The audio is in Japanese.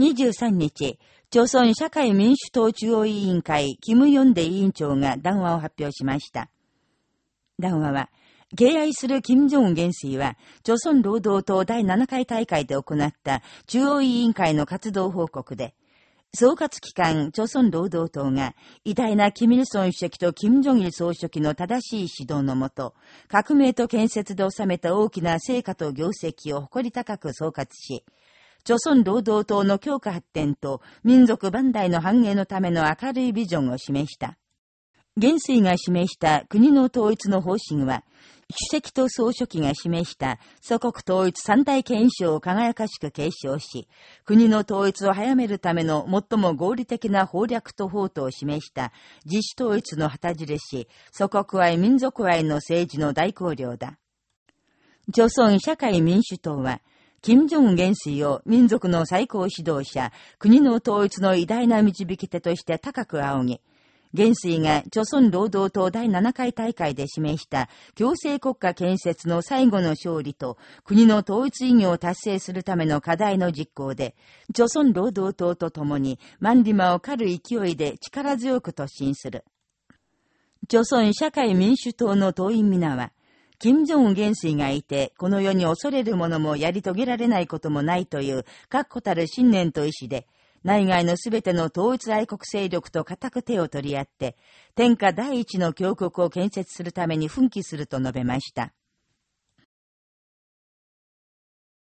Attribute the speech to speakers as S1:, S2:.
S1: 23日、朝鮮社会民主党中央委員会、キム・ヨンデ委員長が談話を発表しました。談話は、敬愛する金正恩元帥は、朝鮮労働党第7回大会で行った中央委員会の活動報告で、総括機関、朝鮮労働党が、偉大なキミルソン主席と金正日総書記の正しい指導のもと、革命と建設で収めた大きな成果と業績を誇り高く総括し、朝鮮労働党の強化発展と民族万代の繁栄のための明るいビジョンを示した。元帥が示した国の統一の方針は、主席と総書記が示した祖国統一三大憲章を輝かしく継承し、国の統一を早めるための最も合理的な法略と法とを示した自主統一の旗印、祖国愛民族愛の政治の大綱領だ。朝鮮社会民主党は、金正恩元帥を民族の最高指導者、国の統一の偉大な導き手として高く仰ぎ、元帥が、朝鮮労働党第7回大会で示した強制国家建設の最後の勝利と国の統一意義を達成するための課題の実行で、朝鮮労働党と共に万里馬を狩る勢いで力強く突進する。朝鮮社会民主党の党員皆は、金正恩元帥がいて、この世に恐れるものもやり遂げられないこともないという、確固たる信念と意志で、内外のすべての統一愛国勢力と固く手を取り合って、天下第一の強国を建設するために奮起すると述べました。